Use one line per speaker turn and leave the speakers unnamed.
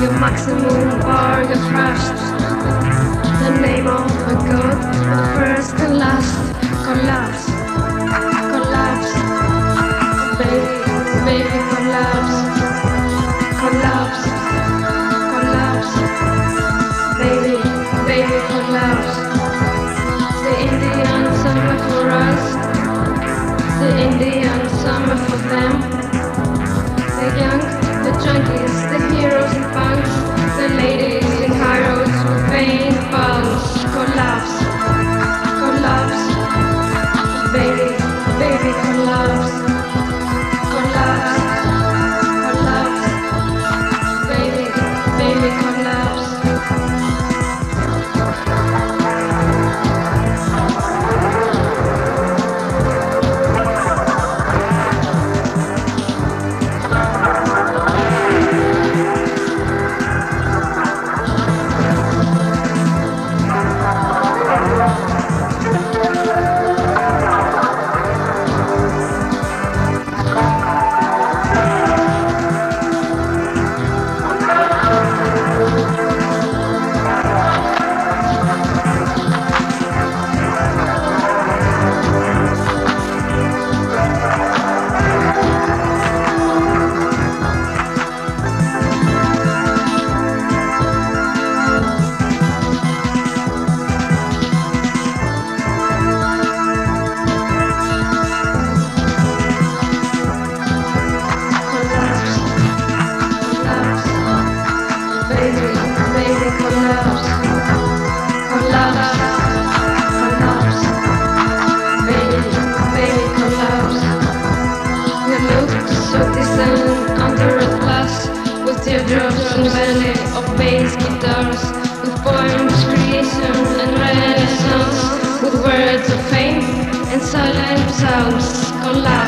your maximum or your thrust. The name of a god. of bass guitars, with poems, creation and renaissance, with words of fame and silent sounds collide.